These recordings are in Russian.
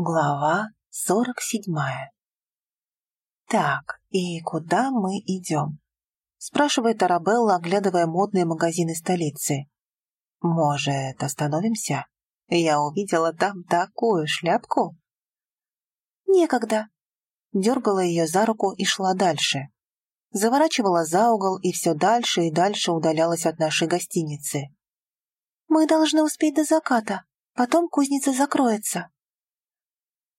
Глава сорок седьмая «Так, и куда мы идем?» — спрашивает Арабелла, оглядывая модные магазины столицы. «Может, остановимся? Я увидела там такую шляпку». «Некогда», — дергала ее за руку и шла дальше. Заворачивала за угол и все дальше и дальше удалялась от нашей гостиницы. «Мы должны успеть до заката, потом кузница закроется».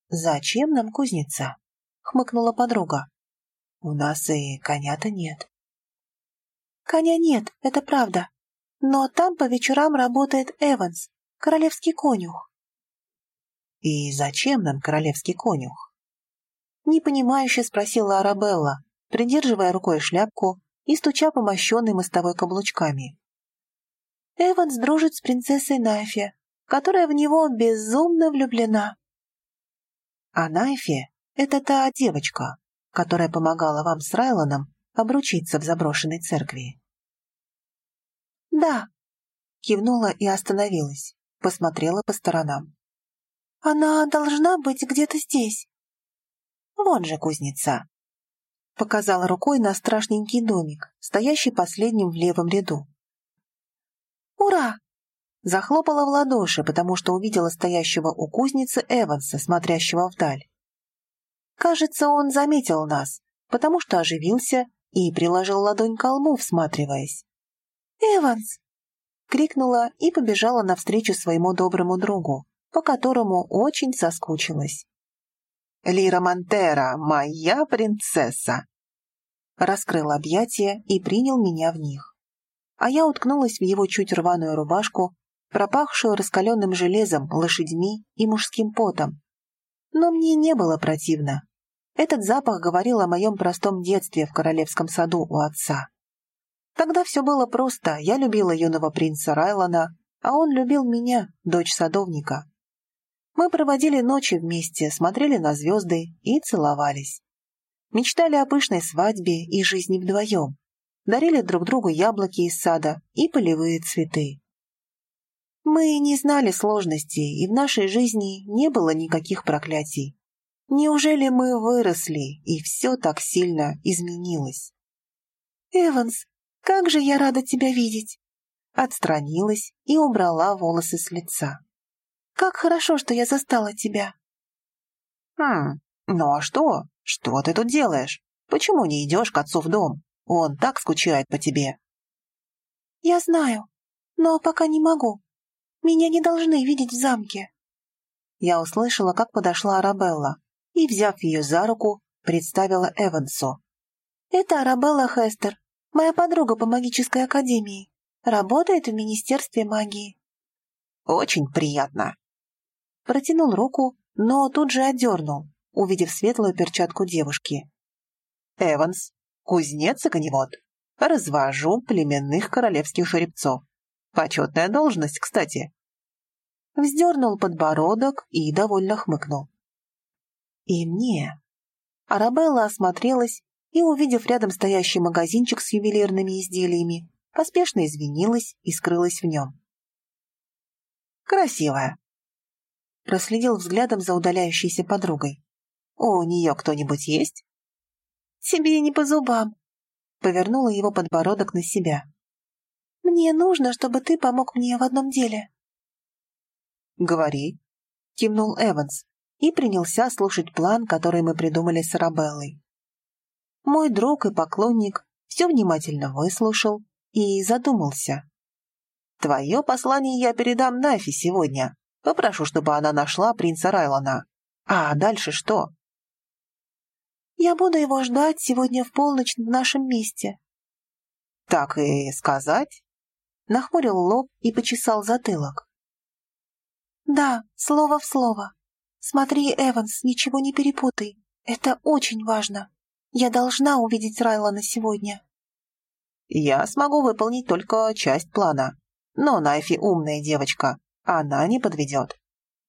«Зачем нам кузница?» — хмыкнула подруга. «У нас и коня-то нет». «Коня нет, это правда. Но там по вечерам работает Эванс, королевский конюх». «И зачем нам королевский конюх?» Непонимающе спросила Арабелла, придерживая рукой шляпку и стуча по мощенной мостовой каблучками. Эванс дружит с принцессой Найфе, которая в него безумно влюблена. А Найфи — это та девочка, которая помогала вам с Райлоном обручиться в заброшенной церкви. «Да», — кивнула и остановилась, посмотрела по сторонам. «Она должна быть где-то здесь». «Вон же кузница», — показала рукой на страшненький домик, стоящий последним в левом ряду. «Ура!» Захлопала в ладоши, потому что увидела стоящего у кузницы Эванса, смотрящего вдаль. Кажется, он заметил нас, потому что оживился и приложил ладонь к колму, всматриваясь. «Эванс!» — крикнула и побежала навстречу своему доброму другу, по которому очень соскучилась. «Лира Монтера, моя принцесса!» Раскрыл объятия и принял меня в них. А я уткнулась в его чуть рваную рубашку пропахшую раскаленным железом, лошадьми и мужским потом. Но мне не было противно. Этот запах говорил о моем простом детстве в королевском саду у отца. Тогда все было просто. Я любила юного принца Райлона, а он любил меня, дочь садовника. Мы проводили ночи вместе, смотрели на звезды и целовались. Мечтали о пышной свадьбе и жизни вдвоем. Дарили друг другу яблоки из сада и полевые цветы. Мы не знали сложностей, и в нашей жизни не было никаких проклятий. Неужели мы выросли, и все так сильно изменилось? «Эванс, как же я рада тебя видеть!» Отстранилась и убрала волосы с лица. «Как хорошо, что я застала тебя!» «Хм, ну а что? Что ты тут делаешь? Почему не идешь к отцу в дом? Он так скучает по тебе!» «Я знаю, но пока не могу. Меня не должны видеть в замке». Я услышала, как подошла Арабелла, и, взяв ее за руку, представила Эвансу. «Это Арабелла Хестер, моя подруга по магической академии. Работает в Министерстве магии». «Очень приятно». Протянул руку, но тут же отдернул, увидев светлую перчатку девушки. «Эванс, кузнец и коневод. Развожу племенных королевских жеребцов. Почетная должность, кстати. Вздернул подбородок и довольно хмыкнул. И мне. Арабелла осмотрелась и, увидев рядом стоящий магазинчик с ювелирными изделиями, поспешно извинилась и скрылась в нем. «Красивая!» Проследил взглядом за удаляющейся подругой. «У нее кто-нибудь есть?» «Тебе не по зубам!» Повернула его подбородок на себя. «Мне нужно, чтобы ты помог мне в одном деле». «Говори», — кивнул Эванс и принялся слушать план, который мы придумали с Арабеллой. Мой друг и поклонник все внимательно выслушал и задумался. «Твое послание я передам Нафи сегодня. Попрошу, чтобы она нашла принца Райлона. А дальше что?» «Я буду его ждать сегодня в полночь в нашем месте». «Так и сказать?» Нахмурил лоб и почесал затылок. «Да, слово в слово. Смотри, Эванс, ничего не перепутай. Это очень важно. Я должна увидеть Райлана сегодня». «Я смогу выполнить только часть плана. Но Найфи умная девочка, она не подведет.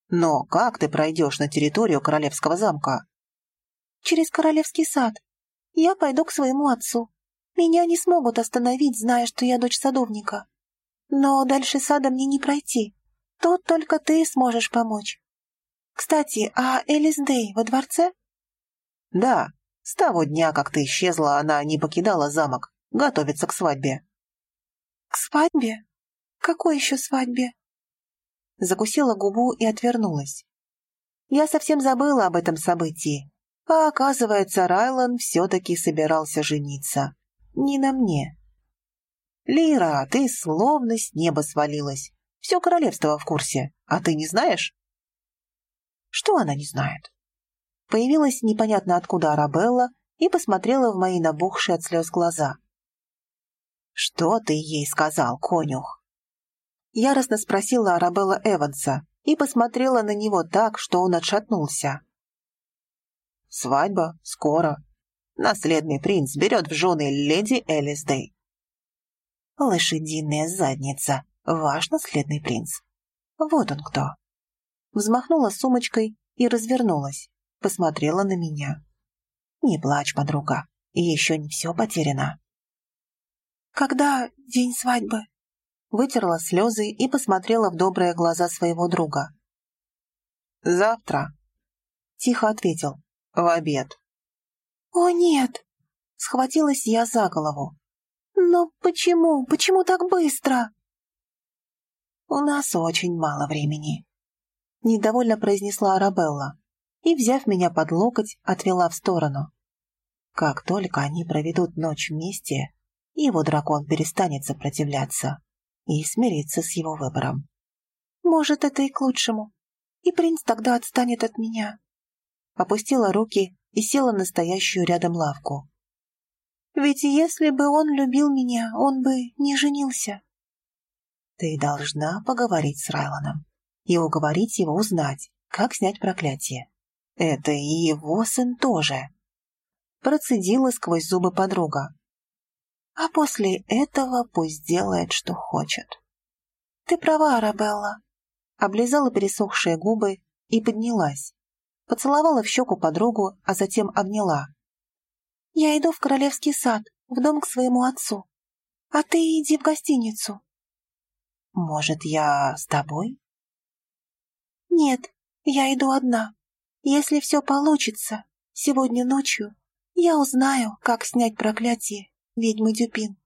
Но как ты пройдешь на территорию Королевского замка?» «Через Королевский сад. Я пойду к своему отцу. Меня не смогут остановить, зная, что я дочь садовника. Но дальше сада мне не пройти. Тут только ты сможешь помочь. Кстати, а Элис Дэй во дворце?» «Да, с того дня, как ты исчезла, она не покидала замок, готовится к свадьбе». «К свадьбе? Какой еще свадьбе?» Закусила губу и отвернулась. Я совсем забыла об этом событии. А оказывается, Райлан все-таки собирался жениться. Не на мне. «Лира, ты словно с неба свалилась. Все королевство в курсе, а ты не знаешь?» Что она не знает? Появилась непонятно откуда Арабелла и посмотрела в мои набухшие от слез глаза. «Что ты ей сказал, конюх?» Яростно спросила Арабелла Эванса и посмотрела на него так, что он отшатнулся. «Свадьба скоро. Наследный принц берет в жены леди Элис Дэй». «Лошадиная задница, ваш наследный принц. Вот он кто» взмахнула сумочкой и развернулась, посмотрела на меня. «Не плачь, подруга, еще не все потеряно». «Когда день свадьбы?» Вытерла слезы и посмотрела в добрые глаза своего друга. «Завтра», — тихо ответил, — «в обед». «О, нет!» — схватилась я за голову. «Но почему? Почему так быстро?» «У нас очень мало времени», недовольно произнесла Арабелла и, взяв меня под локоть, отвела в сторону. Как только они проведут ночь вместе, его дракон перестанет сопротивляться и смирится с его выбором. Может, это и к лучшему. И принц тогда отстанет от меня. Опустила руки и села на стоящую рядом лавку. Ведь если бы он любил меня, он бы не женился. Ты должна поговорить с Райланом и уговорить его узнать, как снять проклятие. Это и его сын тоже. Процедила сквозь зубы подруга. А после этого пусть делает, что хочет. Ты права, Арабелла. Облизала пересохшие губы и поднялась. Поцеловала в щеку подругу, а затем обняла. Я иду в королевский сад, в дом к своему отцу. А ты иди в гостиницу. Может, я с тобой? «Нет, я иду одна. Если все получится, сегодня ночью я узнаю, как снять проклятие ведьмы Дюпин».